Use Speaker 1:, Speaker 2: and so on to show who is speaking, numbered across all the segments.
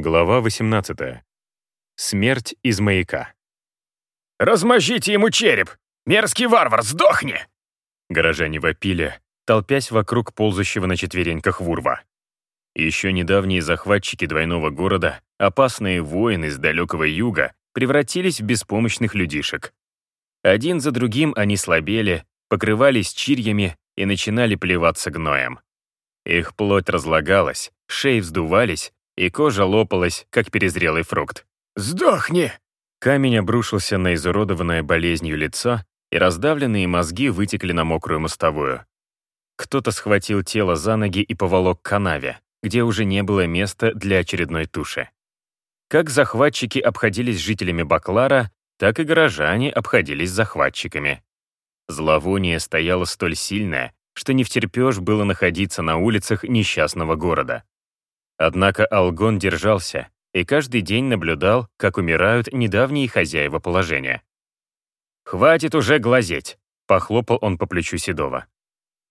Speaker 1: Глава 18. Смерть из маяка.
Speaker 2: «Размажите ему череп! Мерзкий варвар, сдохни!»
Speaker 1: Горожане вопили, толпясь вокруг ползущего на четвереньках вурва. Еще недавние захватчики двойного города, опасные воины с далекого юга, превратились в беспомощных людишек. Один за другим они слабели, покрывались чирьями и начинали плеваться гноем. Их плоть разлагалась, шеи вздувались, и кожа лопалась, как перезрелый фрукт.
Speaker 2: «Сдохни!»
Speaker 1: Камень обрушился на изуродованное болезнью лицо, и раздавленные мозги вытекли на мокрую мостовую. Кто-то схватил тело за ноги и поволок к канаве, где уже не было места для очередной туши. Как захватчики обходились жителями Баклара, так и горожане обходились захватчиками. Зловоние стояло столь сильное, что не втерпешь было находиться на улицах несчастного города. Однако Алгон держался и каждый день наблюдал, как умирают недавние хозяева положения. «Хватит уже глазеть!» — похлопал он по плечу Седова.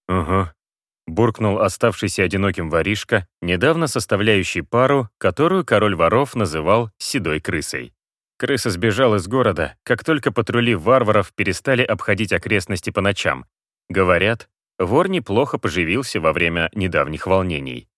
Speaker 1: «Угу», — буркнул оставшийся одиноким воришка, недавно составляющий пару, которую король воров называл «седой крысой». Крыса сбежал из города, как только патрули варваров перестали обходить окрестности по ночам. Говорят, вор неплохо поживился во время недавних волнений.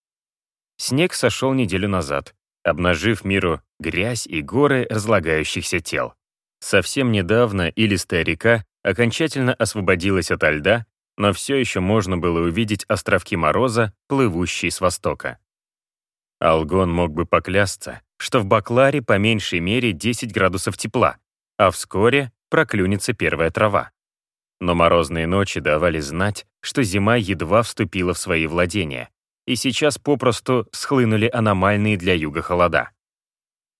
Speaker 1: Снег сошел неделю назад, обнажив миру грязь и горы разлагающихся тел. Совсем недавно илистая река окончательно освободилась ото льда, но все еще можно было увидеть островки мороза, плывущие с востока. Алгон мог бы поклясться, что в Бакларе по меньшей мере 10 градусов тепла, а вскоре проклюнется первая трава. Но морозные ночи давали знать, что зима едва вступила в свои владения, и сейчас попросту схлынули аномальные для юга холода.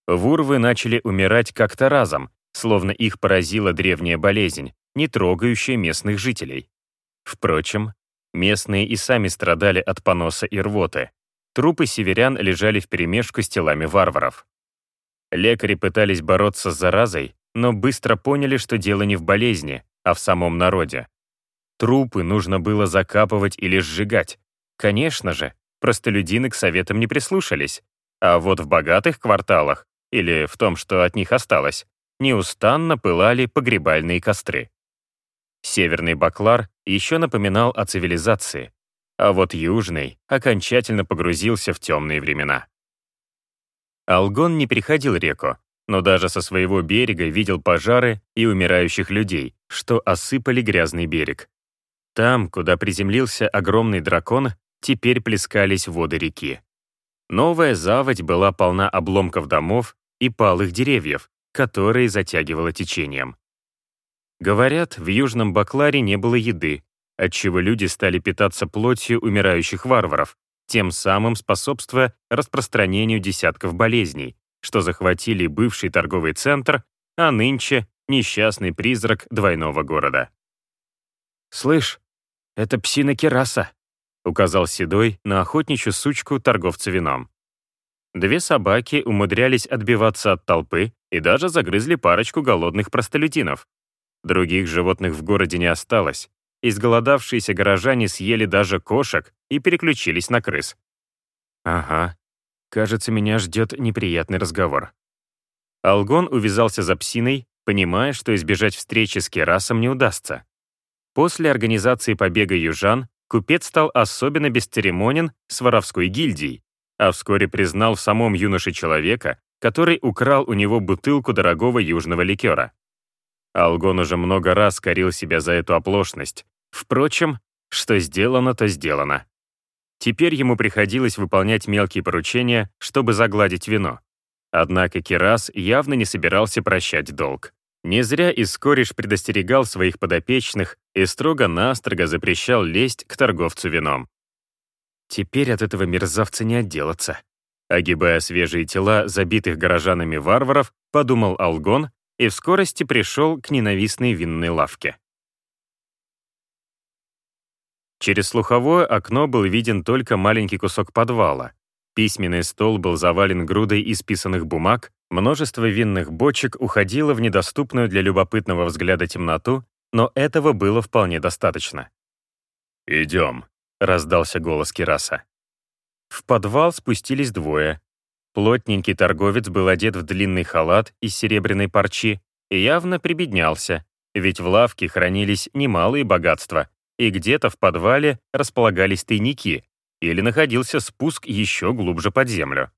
Speaker 1: Вурвы начали умирать как-то разом, словно их поразила древняя болезнь, не трогающая местных жителей. Впрочем, местные и сами страдали от поноса и рвоты. Трупы северян лежали вперемешку с телами варваров. Лекари пытались бороться с заразой, но быстро поняли, что дело не в болезни, а в самом народе. Трупы нужно было закапывать или сжигать. Конечно же, простолюдины к советам не прислушались, а вот в богатых кварталах, или в том, что от них осталось, неустанно пылали погребальные костры. Северный Баклар еще напоминал о цивилизации, а вот Южный окончательно погрузился в темные времена. Алгон не переходил реку, но даже со своего берега видел пожары и умирающих людей, что осыпали грязный берег. Там, куда приземлился огромный дракон, теперь плескались воды реки. Новая заводь была полна обломков домов и палых деревьев, которые затягивало течением. Говорят, в Южном Бакларе не было еды, отчего люди стали питаться плотью умирающих варваров, тем самым способствуя распространению десятков болезней, что захватили бывший торговый центр, а нынче несчастный призрак двойного города. «Слышь, это псина Кераса», указал Седой на охотничью сучку торговца вином. Две собаки умудрялись отбиваться от толпы и даже загрызли парочку голодных простолюдинов. Других животных в городе не осталось. Изголодавшиеся горожане съели даже кошек и переключились на крыс. Ага, кажется, меня ждет неприятный разговор. Алгон увязался за псиной, понимая, что избежать встречи с Керасом не удастся. После организации побега южан купец стал особенно бесцеремонен с воровской гильдией, а вскоре признал в самом юноше человека, который украл у него бутылку дорогого южного ликера. Алгон уже много раз корил себя за эту оплошность. Впрочем, что сделано, то сделано. Теперь ему приходилось выполнять мелкие поручения, чтобы загладить вино. Однако Кирас явно не собирался прощать долг. Не зря Искориш предостерегал своих подопечных и строго-настрого запрещал лезть к торговцу вином. Теперь от этого мерзавца не отделаться. Огибая свежие тела забитых горожанами варваров, подумал Алгон и в скорости пришел к ненавистной винной лавке. Через слуховое окно был виден только маленький кусок подвала. Письменный стол был завален грудой исписанных бумаг, Множество винных бочек уходило в недоступную для любопытного взгляда темноту, но этого было вполне достаточно. «Идем», — раздался голос Кираса. В подвал спустились двое. Плотненький торговец был одет в длинный халат из серебряной парчи и явно прибеднялся, ведь в лавке хранились немалые богатства, и где-то в подвале располагались тайники или находился спуск еще глубже под землю.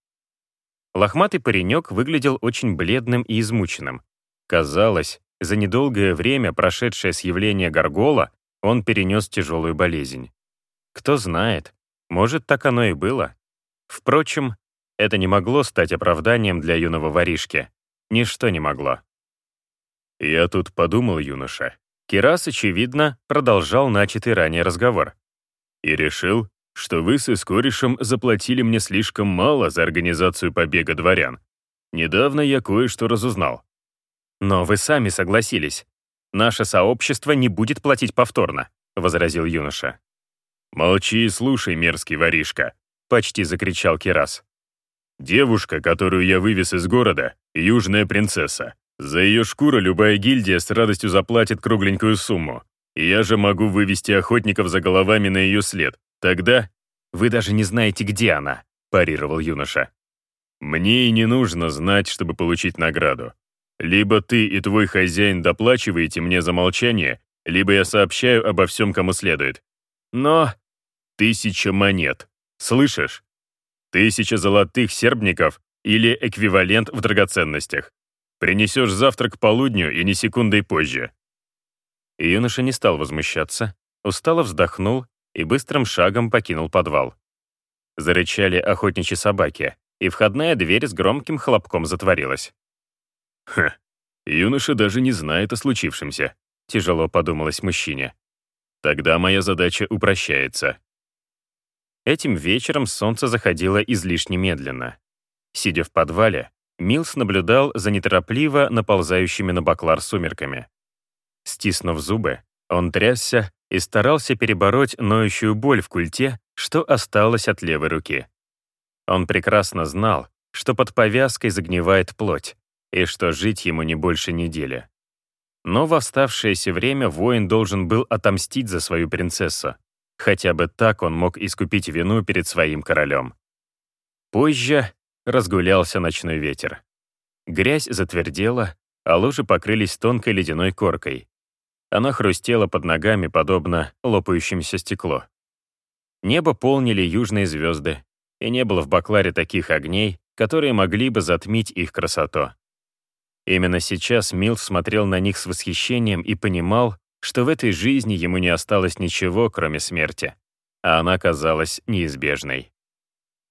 Speaker 1: Лохматый паренек выглядел очень бледным и измученным. Казалось, за недолгое время, прошедшее с явления Гаргола, он перенес тяжелую болезнь. Кто знает, может, так оно и было. Впрочем, это не могло стать оправданием для юного воришки. Ничто не могло. «Я тут подумал, юноша». Кирас, очевидно, продолжал начатый ранее разговор. «И решил, что вы с Искоришем заплатили мне слишком мало за организацию побега дворян. Недавно я кое-что разузнал». «Но вы сами согласились. Наше сообщество не будет платить повторно», — возразил юноша. «Молчи и слушай, мерзкий воришка», — почти закричал Кирас. Девушка, которую я вывез из города, южная принцесса. За ее шкуру любая гильдия с радостью заплатит кругленькую сумму. Я же могу вывести охотников за головами на ее след. Тогда вы даже не знаете, где она, парировал юноша. Мне и не нужно знать, чтобы получить награду. Либо ты и твой хозяин доплачиваете мне за молчание, либо я сообщаю обо всем, кому следует. Но тысяча монет. Слышишь? Тысяча золотых сербников или эквивалент в драгоценностях. Принесешь завтрак к полудню и ни секундой позже». Юноша не стал возмущаться, устало вздохнул и быстрым шагом покинул подвал. Зарычали охотничьи собаки, и входная дверь с громким хлопком затворилась. «Ха, юноша даже не знает о случившемся», — тяжело подумалось мужчине. «Тогда моя задача упрощается. Этим вечером солнце заходило излишне медленно. Сидя в подвале, Милс наблюдал за неторопливо наползающими на баклар сумерками. Стиснув зубы, он трясся и старался перебороть ноющую боль в культе, что осталось от левой руки. Он прекрасно знал, что под повязкой загнивает плоть, и что жить ему не больше недели. Но в оставшееся время воин должен был отомстить за свою принцессу, Хотя бы так он мог искупить вину перед своим королем. Позже разгулялся ночной ветер. Грязь затвердела, а лужи покрылись тонкой ледяной коркой. Она хрустела под ногами, подобно лопающемуся стекло. Небо полнили южные звезды, и не было в Бакларе таких огней, которые могли бы затмить их красоту. Именно сейчас Милс смотрел на них с восхищением и понимал, что в этой жизни ему не осталось ничего, кроме смерти, а она казалась неизбежной.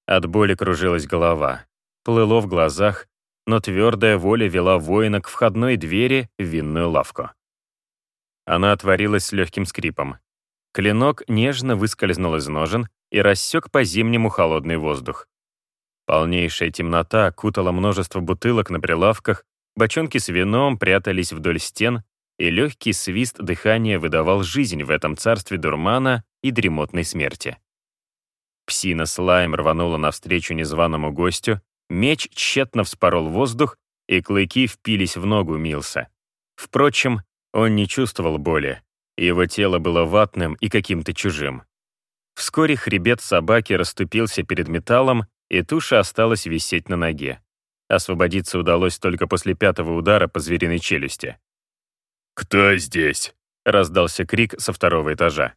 Speaker 1: От боли кружилась голова, плыло в глазах, но твердая воля вела воина к входной двери в винную лавку. Она отворилась с легким скрипом. Клинок нежно выскользнул из ножен и рассек по-зимнему холодный воздух. Полнейшая темнота окутала множество бутылок на прилавках, бочонки с вином прятались вдоль стен, и легкий свист дыхания выдавал жизнь в этом царстве дурмана и дремотной смерти. Псина Слайм рванула навстречу незваному гостю, меч тщетно вспорол воздух, и клыки впились в ногу Милса. Впрочем, он не чувствовал боли, его тело было ватным и каким-то чужим. Вскоре хребет собаки расступился перед металлом, и туша осталась висеть на ноге. Освободиться удалось только после пятого удара по звериной челюсти. «Кто здесь?» — раздался крик со второго этажа.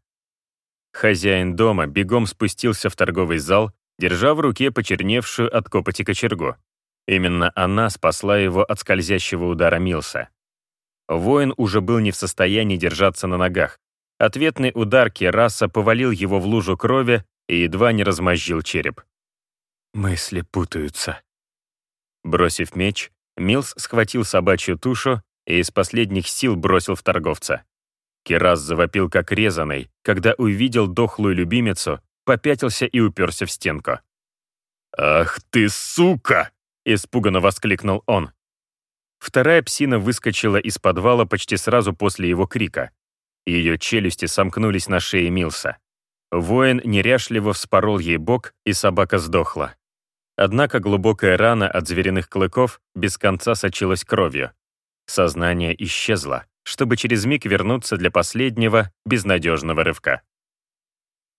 Speaker 1: Хозяин дома бегом спустился в торговый зал, держа в руке почерневшую от копоти кочергу. Именно она спасла его от скользящего удара Милса. Воин уже был не в состоянии держаться на ногах. Ответный удар Кераса повалил его в лужу крови и едва не размозжил череп. Мысли путаются. Бросив меч, Милс схватил собачью тушу и из последних сил бросил в торговца. Керас завопил как резаный, когда увидел дохлую любимицу, попятился и уперся в стенку. «Ах ты, сука!» — испуганно воскликнул он. Вторая псина выскочила из подвала почти сразу после его крика. Ее челюсти сомкнулись на шее Милса. Воин неряшливо вспорол ей бок, и собака сдохла. Однако глубокая рана от звериных клыков без конца сочилась кровью. Сознание исчезло, чтобы через миг вернуться для последнего, безнадежного рывка.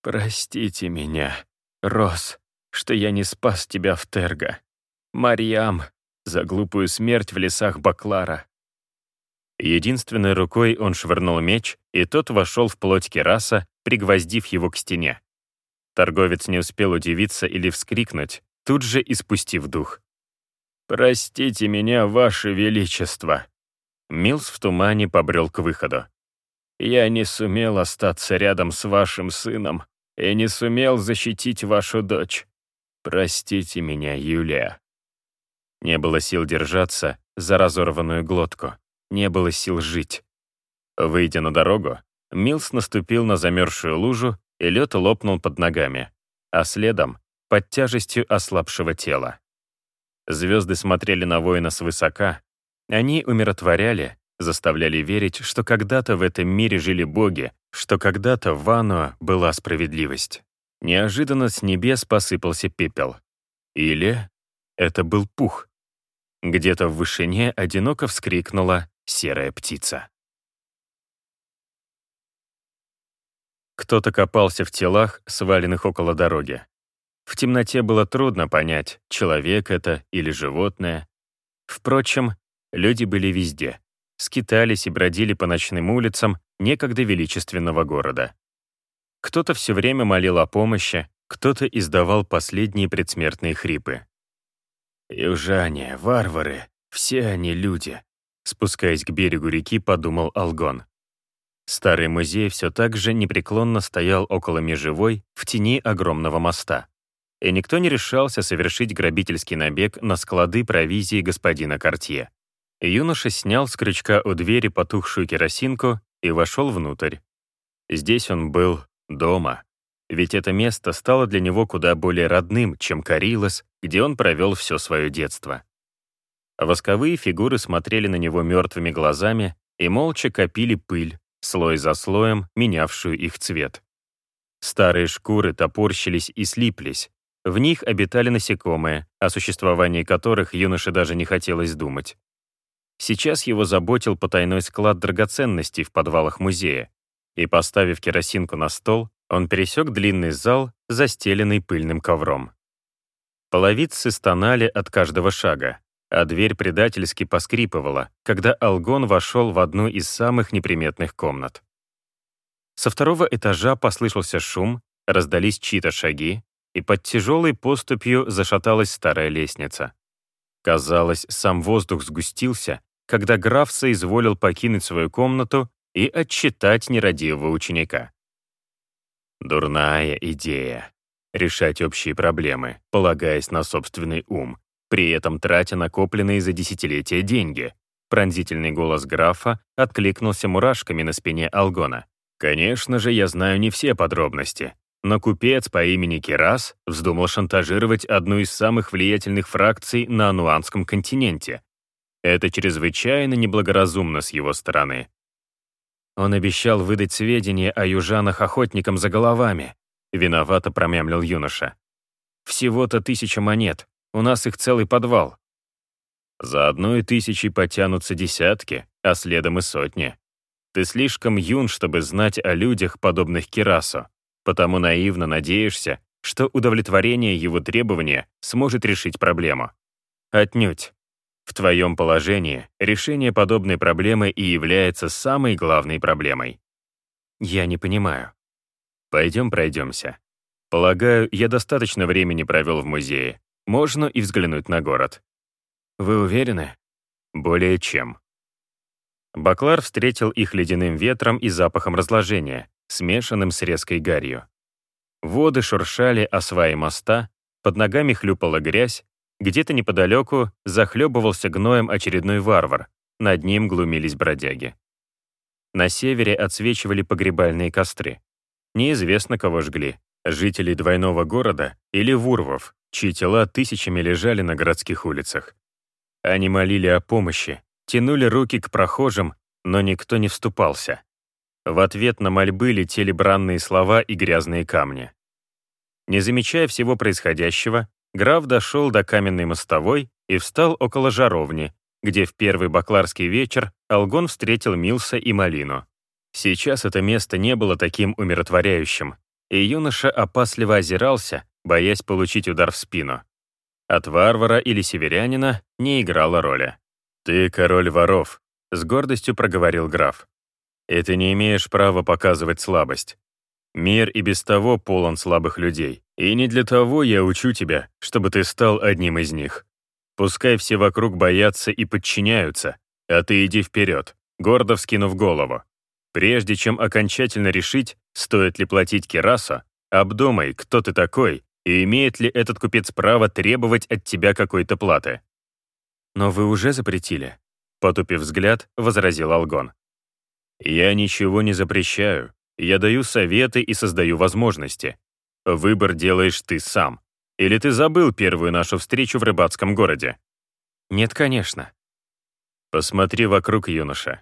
Speaker 1: «Простите меня, Рос, что я не спас тебя в Терго. Марьям, за глупую смерть в лесах Баклара». Единственной рукой он швырнул меч, и тот вошел в плоть кераса, пригвоздив его к стене. Торговец не успел удивиться или вскрикнуть, тут же испустив дух. «Простите меня, Ваше Величество!» Милс в тумане побрел к выходу. «Я не сумел остаться рядом с вашим сыном и не сумел защитить вашу дочь. Простите меня, Юлия». Не было сил держаться за разорванную глотку. Не было сил жить. Выйдя на дорогу, Милс наступил на замерзшую лужу, и лед лопнул под ногами, а следом — под тяжестью ослабшего тела. Звезды смотрели на воина свысока. Они умиротворяли, заставляли верить, что когда-то в этом мире жили боги, что когда-то в Вануа была справедливость. Неожиданно с небес посыпался пепел. Или это был пух. Где-то в вышине одиноко вскрикнула серая птица. Кто-то копался в телах, сваленных около дороги. В темноте было трудно понять, человек это или животное. Впрочем, люди были везде. Скитались и бродили по ночным улицам некогда величественного города. Кто-то все время молил о помощи, кто-то издавал последние предсмертные хрипы. «Южане, варвары, все они люди», спускаясь к берегу реки, подумал Алгон. Старый музей все так же непреклонно стоял около межевой в тени огромного моста и никто не решался совершить грабительский набег на склады провизии господина Кортье. Юноша снял с крючка у двери потухшую керосинку и вошел внутрь. Здесь он был дома, ведь это место стало для него куда более родным, чем Карилос, где он провел все свое детство. Восковые фигуры смотрели на него мертвыми глазами и молча копили пыль, слой за слоем, менявшую их цвет. Старые шкуры топорщились и слиплись, в них обитали насекомые, о существовании которых юноше даже не хотелось думать. Сейчас его заботил потайной склад драгоценностей в подвалах музея, и, поставив керосинку на стол, он пересек длинный зал, застеленный пыльным ковром. Половицы стонали от каждого шага, а дверь предательски поскрипывала, когда Алгон вошел в одну из самых неприметных комнат. Со второго этажа послышался шум, раздались чьи-то шаги, и под тяжелой поступью зашаталась старая лестница. Казалось, сам воздух сгустился, когда граф соизволил покинуть свою комнату и отчитать нерадивого ученика. Дурная идея — решать общие проблемы, полагаясь на собственный ум, при этом тратя накопленные за десятилетия деньги. Пронзительный голос графа откликнулся мурашками на спине Алгона. «Конечно же, я знаю не все подробности, но купец по имени Керас вздумал шантажировать одну из самых влиятельных фракций на Ануанском континенте. Это чрезвычайно неблагоразумно с его стороны. Он обещал выдать сведения о южанах охотникам за головами. Виновато промямлил юноша. Всего-то тысяча монет, у нас их целый подвал. За одной тысячей потянутся десятки, а следом и сотни. Ты слишком юн, чтобы знать о людях, подобных Кирасу потому наивно надеешься, что удовлетворение его требования сможет решить проблему. Отнюдь. В твоем положении решение подобной проблемы и является самой главной проблемой. Я не понимаю. Пойдем пройдемся. Полагаю, я достаточно времени провел в музее. Можно и взглянуть на город. Вы уверены? Более чем. Баклар встретил их ледяным ветром и запахом разложения, смешанным с резкой гарью. Воды шуршали о сваи моста, под ногами хлюпала грязь, где-то неподалеку захлебывался гноем очередной варвар, над ним глумились бродяги. На севере отсвечивали погребальные костры. Неизвестно, кого жгли — жителей двойного города или вурвов, чьи тела тысячами лежали на городских улицах. Они молили о помощи, тянули руки к прохожим, но никто не вступался. В ответ на мольбы летели бранные слова и грязные камни. Не замечая всего происходящего, граф дошел до каменной мостовой и встал около жаровни, где в первый бакларский вечер Алгон встретил Милса и Малину. Сейчас это место не было таким умиротворяющим, и юноша опасливо озирался, боясь получить удар в спину. от варвара или северянина не играло роли. «Ты король воров», — с гордостью проговорил граф. «И ты не имеешь права показывать слабость. Мир и без того полон слабых людей, и не для того я учу тебя, чтобы ты стал одним из них. Пускай все вокруг боятся и подчиняются, а ты иди вперед, гордо вскинув голову. Прежде чем окончательно решить, стоит ли платить Керасо, обдумай, кто ты такой и имеет ли этот купец право требовать от тебя какой-то платы. «Но вы уже запретили», — потупив взгляд, возразил Алгон. «Я ничего не запрещаю. Я даю советы и создаю возможности. Выбор делаешь ты сам. Или ты забыл первую нашу встречу в рыбацком городе?» «Нет, конечно». «Посмотри вокруг, юноша».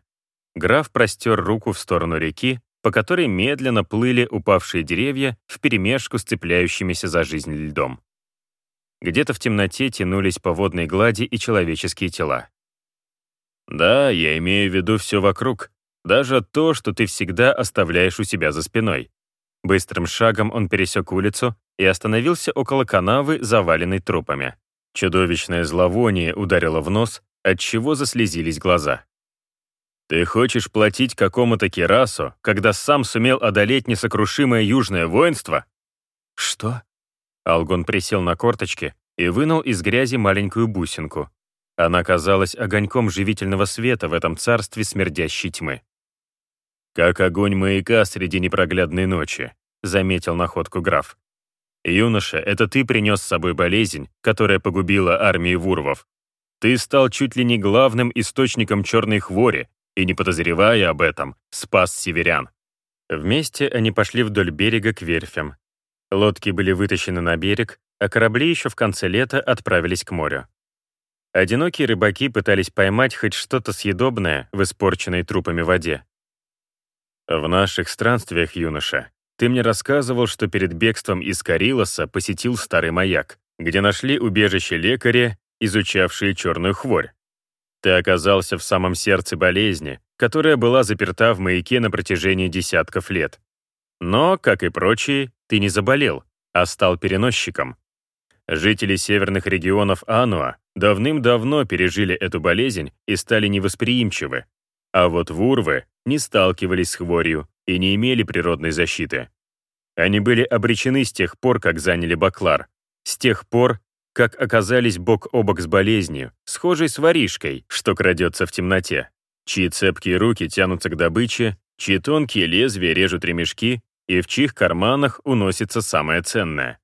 Speaker 1: Граф простер руку в сторону реки, по которой медленно плыли упавшие деревья вперемешку с цепляющимися за жизнь льдом. Где-то в темноте тянулись по водной глади и человеческие тела. «Да, я имею в виду все вокруг, даже то, что ты всегда оставляешь у себя за спиной». Быстрым шагом он пересек улицу и остановился около канавы, заваленной трупами. Чудовищное зловоние ударило в нос, отчего заслезились глаза. Ты хочешь платить какому-то Керасу, когда сам сумел одолеть несокрушимое южное воинство? Что? Алгон присел на корточки и вынул из грязи маленькую бусинку. Она казалась огоньком живительного света в этом царстве смердящей тьмы. «Как огонь маяка среди непроглядной ночи», — заметил находку граф. «Юноша, это ты принес с собой болезнь, которая погубила армии вурвов. Ты стал чуть ли не главным источником черной хвори, и, не подозревая об этом, спас северян. Вместе они пошли вдоль берега к верфям. Лодки были вытащены на берег, а корабли еще в конце лета отправились к морю. Одинокие рыбаки пытались поймать хоть что-то съедобное в испорченной трупами воде. «В наших странствиях, юноша, ты мне рассказывал, что перед бегством из Карилоса посетил старый маяк, где нашли убежище лекаря, изучавшие черную хворь. Ты оказался в самом сердце болезни, которая была заперта в маяке на протяжении десятков лет. Но, как и прочие, ты не заболел, а стал переносчиком. Жители северных регионов Ануа давным-давно пережили эту болезнь и стали невосприимчивы. А вот вурвы не сталкивались с хворью и не имели природной защиты. Они были обречены с тех пор, как заняли Баклар, с тех пор, как оказались бок о бок с болезнью, схожей с воришкой, что крадется в темноте, чьи цепкие руки тянутся к добыче, чьи тонкие лезвия режут ремешки и в чьих карманах уносится самое ценное.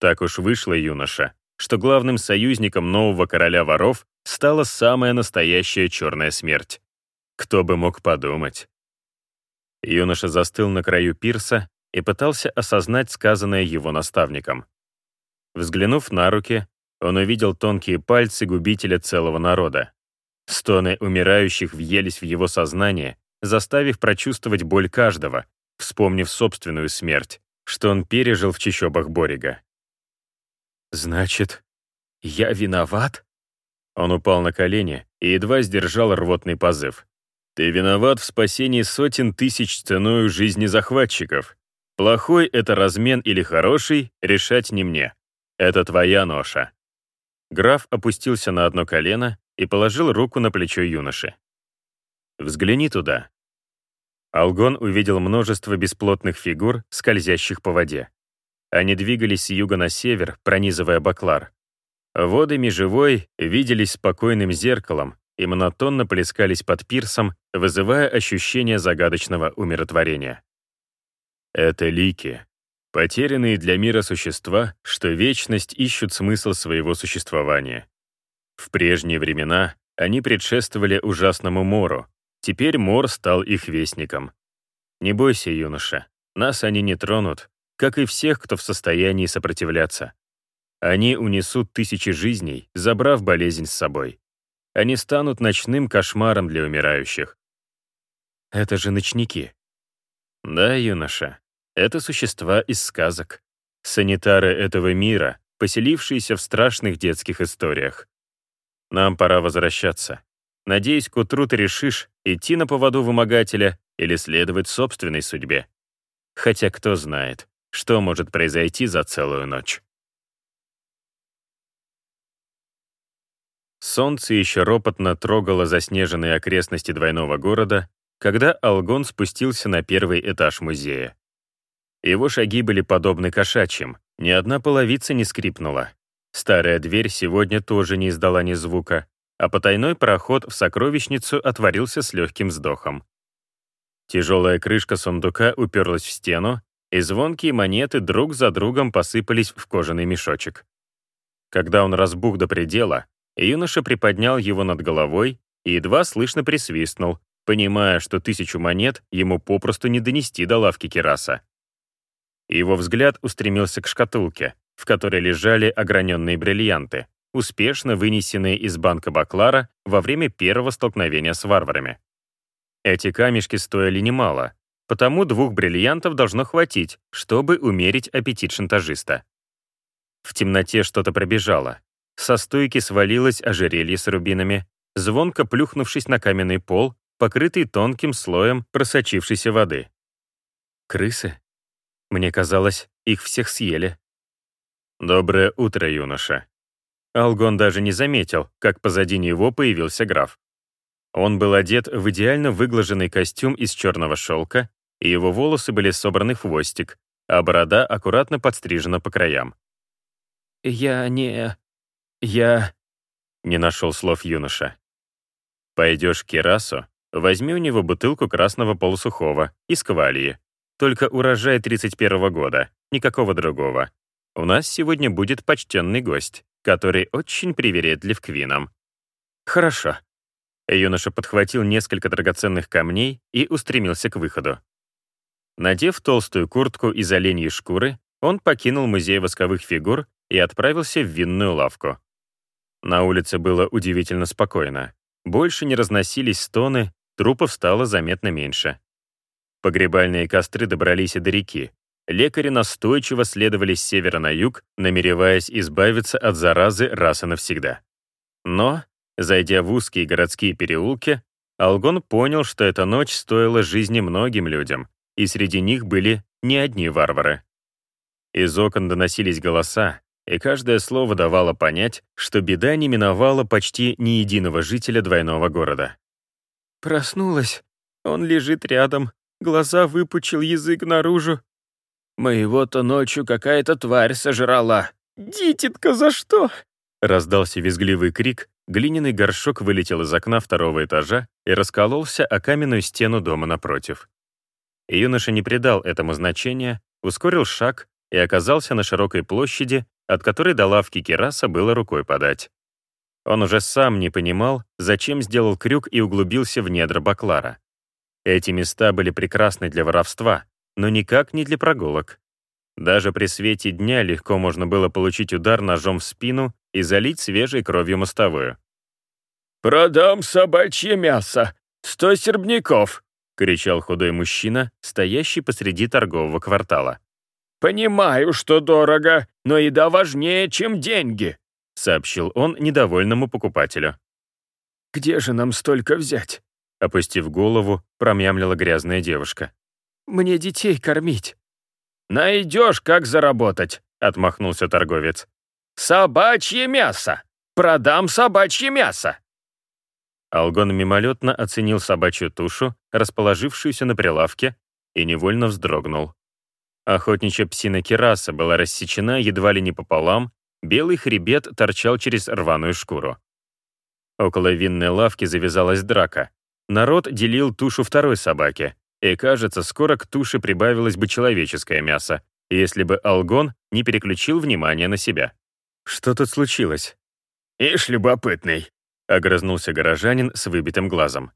Speaker 1: Так уж вышло, юноша, что главным союзником нового короля воров стала самая настоящая черная смерть. Кто бы мог подумать? Юноша застыл на краю пирса и пытался осознать сказанное его наставником. Взглянув на руки, он увидел тонкие пальцы губителя целого народа. Стоны умирающих въелись в его сознание, заставив прочувствовать боль каждого, вспомнив собственную смерть, что он пережил в чащобах Борига. «Значит, я виноват?» Он упал на колени и едва сдержал рвотный позыв. «Ты виноват в спасении сотен тысяч ценою жизни захватчиков. Плохой это размен или хороший, решать не мне. «Это твоя ноша». Граф опустился на одно колено и положил руку на плечо юноши. «Взгляни туда». Алгон увидел множество бесплотных фигур, скользящих по воде. Они двигались с юга на север, пронизывая баклар. Воды межевой виделись спокойным зеркалом и монотонно плескались под пирсом, вызывая ощущение загадочного умиротворения. «Это лики», Потерянные для мира существа, что вечность ищут смысл своего существования. В прежние времена они предшествовали ужасному мору, теперь мор стал их вестником. Не бойся, юноша, нас они не тронут, как и всех, кто в состоянии сопротивляться. Они унесут тысячи жизней, забрав болезнь с собой. Они станут ночным кошмаром для умирающих. Это же ночники. Да, юноша, это существа из сказок. Санитары этого мира, поселившиеся в страшных детских историях. Нам пора возвращаться. Надеюсь, к утру ты решишь, идти на поводу вымогателя или следовать собственной судьбе. Хотя кто знает, что может произойти за целую ночь. Солнце еще ропотно трогало заснеженные окрестности двойного города, когда Алгон спустился на первый этаж музея. Его шаги были подобны кошачьим, ни одна половица не скрипнула. Старая дверь сегодня тоже не издала ни звука, а потайной проход в сокровищницу отворился с легким вздохом. Тяжелая крышка сундука уперлась в стену, и звонкие монеты друг за другом посыпались в кожаный мешочек. Когда он разбух до предела, юноша приподнял его над головой и едва слышно присвистнул, понимая, что тысячу монет ему попросту не донести до лавки Кераса. Его взгляд устремился к шкатулке, в которой лежали ограненные бриллианты, успешно вынесенные из банка Баклара во время первого столкновения с варварами. Эти камешки стоили немало, потому двух бриллиантов должно хватить, чтобы умерить аппетит шантажиста. В темноте что-то пробежало. Со стойки свалилось ожерелье с рубинами, звонко плюхнувшись на каменный пол, покрытый тонким слоем просочившейся воды. Крысы? Мне казалось, их всех съели. «Доброе утро, юноша». Алгон даже не заметил, как позади него появился граф. Он был одет в идеально выглаженный костюм из черного шелка, и его волосы были собраны в хвостик, а борода аккуратно подстрижена по краям. «Я не... я...» — не нашел слов юноша. «Пойдешь к Керасу, возьми у него бутылку красного полусухого из квалии. Только урожай 31 года, никакого другого. У нас сегодня будет почтенный гость, который очень привередлив к винам». «Хорошо», Юноша подхватил несколько драгоценных камней и устремился к выходу. Надев толстую куртку из оленьей шкуры, он покинул музей восковых фигур и отправился в винную лавку. На улице было удивительно спокойно. Больше не разносились стоны, трупов стало заметно меньше. Погребальные костры добрались и до реки. Лекари настойчиво следовали с севера на юг, намереваясь избавиться от заразы раз и навсегда. Но Зайдя в узкие городские переулки, Алгон понял, что эта ночь стоила жизни многим людям, и среди них были не одни варвары. Из окон доносились голоса, и каждое слово давало понять, что беда не миновала почти ни единого жителя двойного города. «Проснулась. Он лежит рядом, глаза выпучил, язык наружу.
Speaker 2: Моего-то ночью какая-то тварь сожрала.
Speaker 3: Дитятка, за что?»
Speaker 1: Раздался визгливый крик, глиняный горшок вылетел из окна второго этажа и раскололся о каменную стену дома напротив. Юноша не придал этому значения, ускорил шаг и оказался на широкой площади, от которой до лавки Кераса было рукой подать. Он уже сам не понимал, зачем сделал крюк и углубился в недра Баклара. Эти места были прекрасны для воровства, но никак не для прогулок. Даже при свете дня легко можно было получить удар ножом в спину и залить свежей кровью мостовую.
Speaker 2: «Продам собачье мясо! Сто сербняков!» — кричал худой мужчина, стоящий посреди торгового квартала. «Понимаю, что дорого, но еда важнее, чем деньги», — сообщил он недовольному покупателю.
Speaker 3: «Где же нам столько взять?»
Speaker 1: Опустив голову, промямлила грязная девушка.
Speaker 3: «Мне детей кормить».
Speaker 2: «Найдешь, как заработать», — отмахнулся торговец. «Собачье мясо! Продам собачье мясо!»
Speaker 1: Алгон мимолетно оценил собачью тушу, расположившуюся на прилавке, и невольно вздрогнул. Охотничья псина Кераса была рассечена едва ли не пополам, белый хребет торчал через рваную шкуру. Около винной лавки завязалась драка. Народ делил тушу второй собаки, и, кажется, скоро к туше прибавилось бы человеческое мясо, если бы Алгон не переключил внимание на себя. Что тут случилось?
Speaker 2: «Ишь, любопытный», —
Speaker 1: огрызнулся горожанин с выбитым глазом.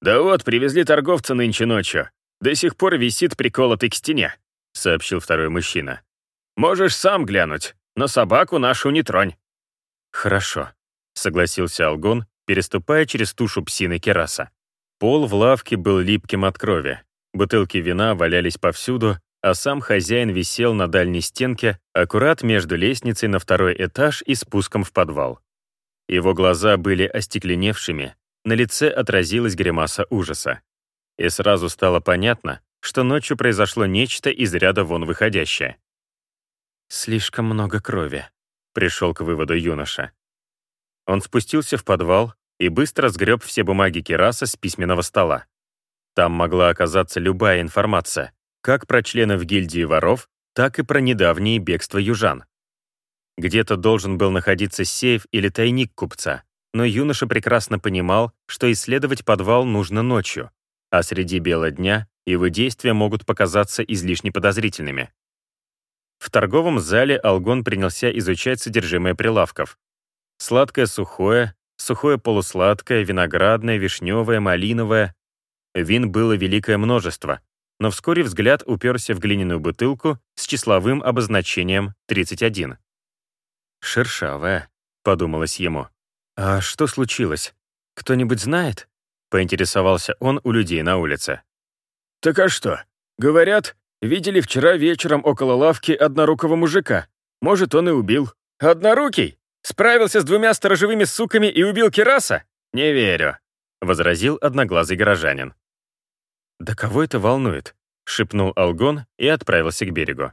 Speaker 2: «Да вот, привезли торговца нынче ночью. До сих пор висит приколотый к стене», — сообщил второй мужчина. «Можешь сам глянуть, но собаку нашу не тронь».
Speaker 1: «Хорошо», — согласился Алгон, переступая через тушу псины Кераса. Пол в лавке был липким от крови. Бутылки вина валялись повсюду, а сам хозяин висел на дальней стенке, аккурат между лестницей на второй этаж и спуском в подвал. Его глаза были остекленевшими, на лице отразилась гримаса ужаса. И сразу стало понятно, что ночью произошло нечто из ряда вон выходящее. «Слишком много крови», — пришел к выводу юноша. Он спустился в подвал и быстро сгреб все бумаги Кераса с письменного стола. Там могла оказаться любая информация, как про членов гильдии воров, так и про недавние бегства южан. Где-то должен был находиться сейф или тайник купца, но юноша прекрасно понимал, что исследовать подвал нужно ночью, а среди бела дня его действия могут показаться излишне подозрительными. В торговом зале Алгон принялся изучать содержимое прилавков. Сладкое сухое, сухое полусладкое, виноградное, вишневое, малиновое. Вин было великое множество, но вскоре взгляд уперся в глиняную бутылку с числовым обозначением 31. «Шершавая», — подумалось ему. «А что случилось? Кто-нибудь знает?» — поинтересовался он у людей на улице.
Speaker 2: «Так а что? Говорят, видели вчера вечером около лавки однорукого мужика. Может, он и убил». «Однорукий? Справился с двумя сторожевыми суками и убил Кераса? Не верю», — возразил одноглазый горожанин.
Speaker 1: «Да кого это волнует?» — шепнул Алгон и отправился к берегу.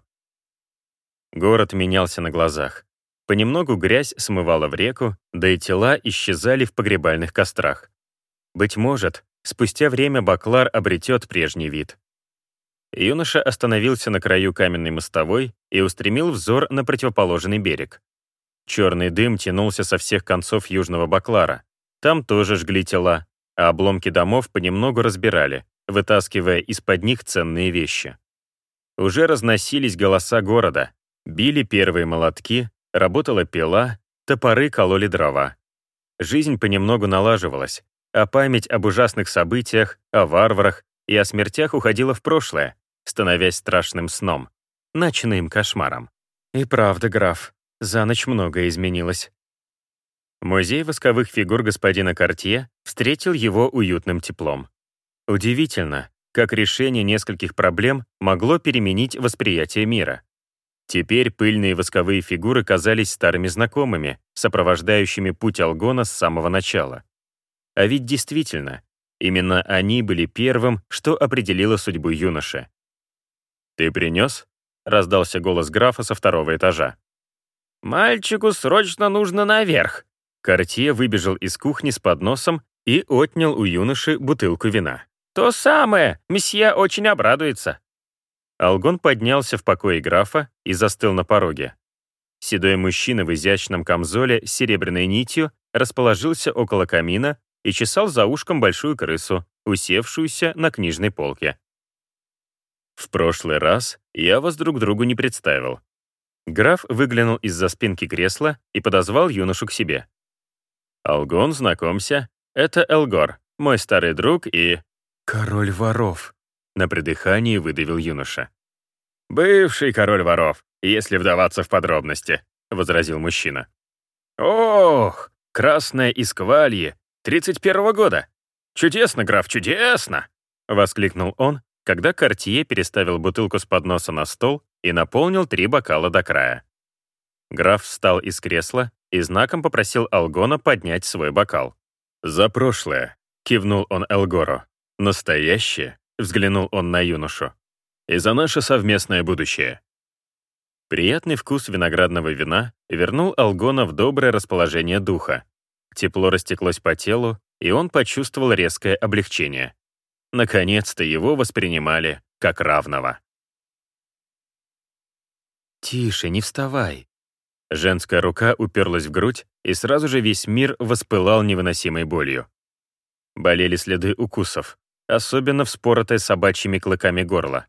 Speaker 1: Город менялся на глазах. Понемногу грязь смывала в реку, да и тела исчезали в погребальных кострах. Быть может, спустя время Баклар обретет прежний вид. Юноша остановился на краю каменной мостовой и устремил взор на противоположный берег. Черный дым тянулся со всех концов южного Баклара. Там тоже жгли тела, а обломки домов понемногу разбирали, вытаскивая из-под них ценные вещи. Уже разносились голоса города, били первые молотки, работала пила, топоры кололи дрова. Жизнь понемногу налаживалась, а память об ужасных событиях, о варварах и о смертях уходила в прошлое, становясь страшным сном, начинаем кошмаром. И правда, граф, за ночь многое изменилось. Музей восковых фигур господина Кортье встретил его уютным теплом. Удивительно, как решение нескольких проблем могло переменить восприятие мира. Теперь пыльные восковые фигуры казались старыми знакомыми, сопровождающими путь Алгона с самого начала. А ведь действительно, именно они были первым, что определило судьбу юноши. «Ты принес?» — раздался голос графа со второго этажа.
Speaker 2: «Мальчику срочно нужно наверх!»
Speaker 1: Кортье выбежал из кухни с подносом и отнял у юноши бутылку вина.
Speaker 2: «То самое! Месье очень обрадуется!»
Speaker 1: Алгон поднялся в покое графа и застыл на пороге. Седой мужчина в изящном камзоле с серебряной нитью расположился около камина и чесал за ушком большую крысу, усевшуюся на книжной полке. В прошлый раз я вас друг другу не представил. Граф выглянул из-за спинки кресла и подозвал юношу к себе. «Алгон, знакомься, это Элгор, мой старый друг и...» «Король воров», — на придыхании выдавил юноша.
Speaker 2: «Бывший король воров, если вдаваться в подробности», — возразил мужчина. «Ох, красное исквалье, 31-го года! Чудесно, граф, чудесно!» — воскликнул он, когда Кортье переставил бутылку с подноса на стол и наполнил три бокала до края. Граф встал из кресла и знаком попросил Алгона поднять свой бокал. «За прошлое», — кивнул он Элгору. «Настоящее», — взглянул он на юношу. «И за наше совместное будущее». Приятный вкус виноградного вина вернул Алгона в доброе расположение духа. Тепло растеклось по телу, и он почувствовал резкое облегчение. Наконец-то его воспринимали как равного. «Тише, не вставай». Женская рука уперлась в грудь, и сразу же весь мир воспылал невыносимой болью. Болели следы укусов, особенно вспоротое собачьими клыками горло.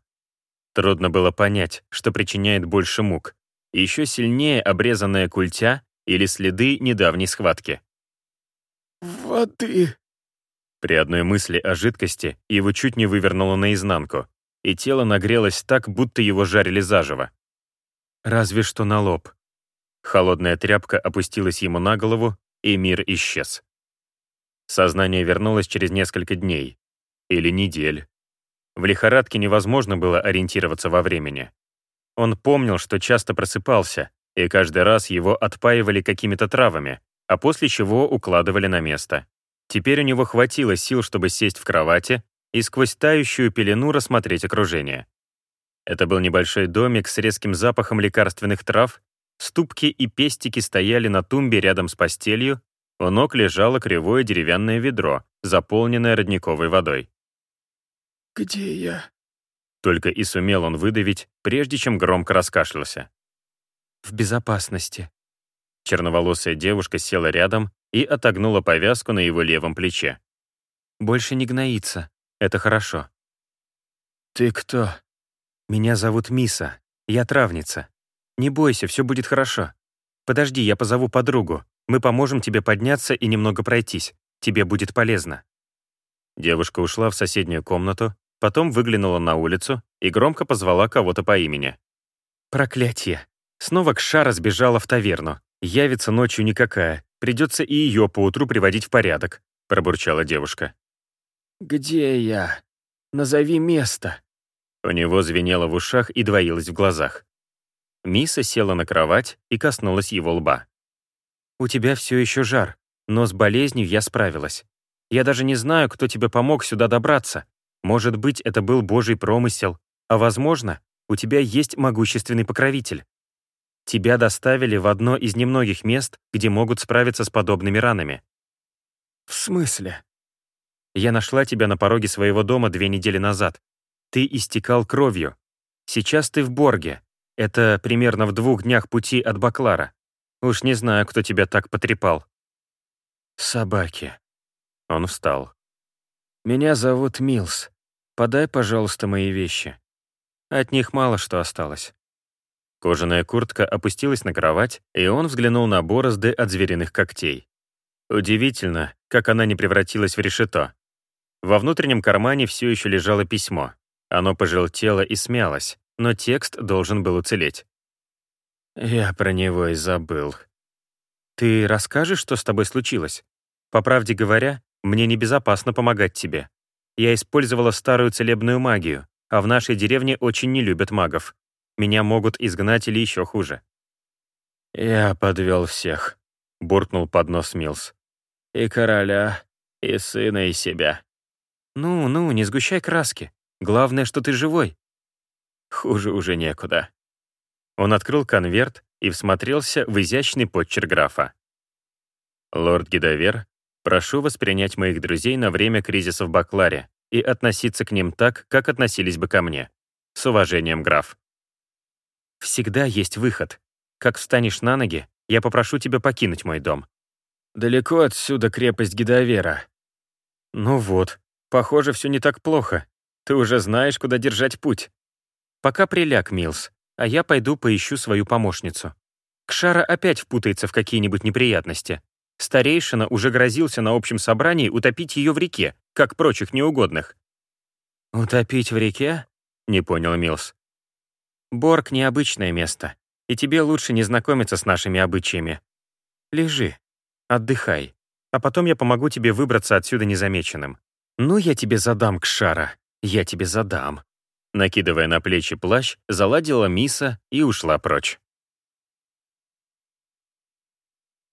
Speaker 2: Трудно было понять, что причиняет больше мук, еще сильнее обрезанная культя или следы недавней схватки. «Воды!»
Speaker 1: При одной мысли о жидкости его чуть не вывернуло наизнанку, и тело нагрелось так, будто его жарили заживо. Разве что на лоб. Холодная тряпка опустилась ему на голову, и мир исчез. Сознание вернулось через несколько дней. Или недель. В лихорадке невозможно было ориентироваться во времени. Он помнил, что часто просыпался, и каждый раз его отпаивали какими-то травами, а после чего укладывали на место. Теперь у него хватило сил, чтобы сесть в кровати и сквозь тающую пелену рассмотреть окружение. Это был небольшой домик с резким запахом лекарственных трав, ступки и пестики стояли на тумбе рядом с постелью, У ног лежало кривое деревянное ведро, заполненное родниковой водой.
Speaker 3: «Где я?»
Speaker 1: Только и сумел он выдавить, прежде чем громко раскашлялся.
Speaker 3: «В безопасности».
Speaker 1: Черноволосая девушка села рядом и отогнула повязку на его левом плече.
Speaker 3: «Больше не гноится. Это хорошо».
Speaker 2: «Ты кто?»
Speaker 3: «Меня зовут Миса. Я травница. Не бойся, все будет хорошо. Подожди, я позову подругу. Мы поможем тебе подняться и немного пройтись. Тебе будет полезно».
Speaker 1: Девушка ушла в соседнюю комнату, потом выглянула на улицу и громко позвала кого-то по имени.
Speaker 3: «Проклятие! Снова Кша разбежала в таверну. Явится ночью никакая. Придется и ее поутру приводить в порядок», — пробурчала девушка.
Speaker 2: «Где я? Назови место».
Speaker 1: У него звенело в ушах и двоилось в глазах. Миса села на кровать и коснулась его лба.
Speaker 3: «У тебя все еще жар, но с болезнью я справилась. Я даже не знаю, кто тебе помог сюда добраться. Может быть, это был Божий промысел, а возможно, у тебя есть могущественный покровитель. Тебя доставили в одно из немногих мест, где могут справиться с подобными ранами.
Speaker 2: В смысле?
Speaker 3: Я нашла тебя на пороге своего дома две недели назад. Ты истекал кровью. Сейчас ты в Борге. Это примерно в двух днях пути от Баклара. Уж не знаю, кто тебя так потрепал.
Speaker 2: Собаки.
Speaker 1: Он встал.
Speaker 2: Меня зовут Милс. Подай, пожалуйста, мои вещи.
Speaker 3: От них мало что осталось.
Speaker 1: Кожаная куртка опустилась на кровать, и он взглянул на борозды от звериных когтей. Удивительно, как она не превратилась в решето. Во внутреннем кармане все еще лежало письмо. Оно пожелтело и смялось, но текст должен был уцелеть.
Speaker 2: Я про него и забыл.
Speaker 3: Ты расскажешь, что с тобой случилось? По правде говоря, мне небезопасно помогать тебе. Я использовала старую целебную магию, а в нашей деревне очень не любят магов. Меня могут изгнать или еще хуже».
Speaker 2: «Я подвел всех», — буркнул под нос Милс. «И короля, и сына, и себя».
Speaker 3: «Ну-ну, не сгущай краски. Главное, что ты живой».
Speaker 1: Хуже уже некуда. Он открыл конверт и всмотрелся в изящный подчерк графа. «Лорд Гидовер, прошу воспринять моих друзей на время кризиса в Бакларе и относиться к ним так, как относились бы ко мне. С уважением, граф».
Speaker 3: Всегда есть выход. Как встанешь на ноги, я попрошу тебя покинуть мой дом.
Speaker 2: Далеко отсюда крепость Гидовера.
Speaker 3: Ну вот, похоже, все не так плохо. Ты уже знаешь, куда держать путь. Пока приляг, Милс, а я пойду поищу свою помощницу. Кшара опять впутается в какие-нибудь неприятности. Старейшина уже грозился на общем собрании утопить ее в реке, как прочих неугодных.
Speaker 2: «Утопить в реке?»
Speaker 3: — не понял Милс. Борг — необычное место, и тебе лучше не знакомиться с нашими обычаями. Лежи, отдыхай, а потом я помогу тебе выбраться отсюда незамеченным. Ну, я тебе задам, Кшара, я тебе задам».
Speaker 1: Накидывая на плечи плащ, заладила Миса и ушла прочь.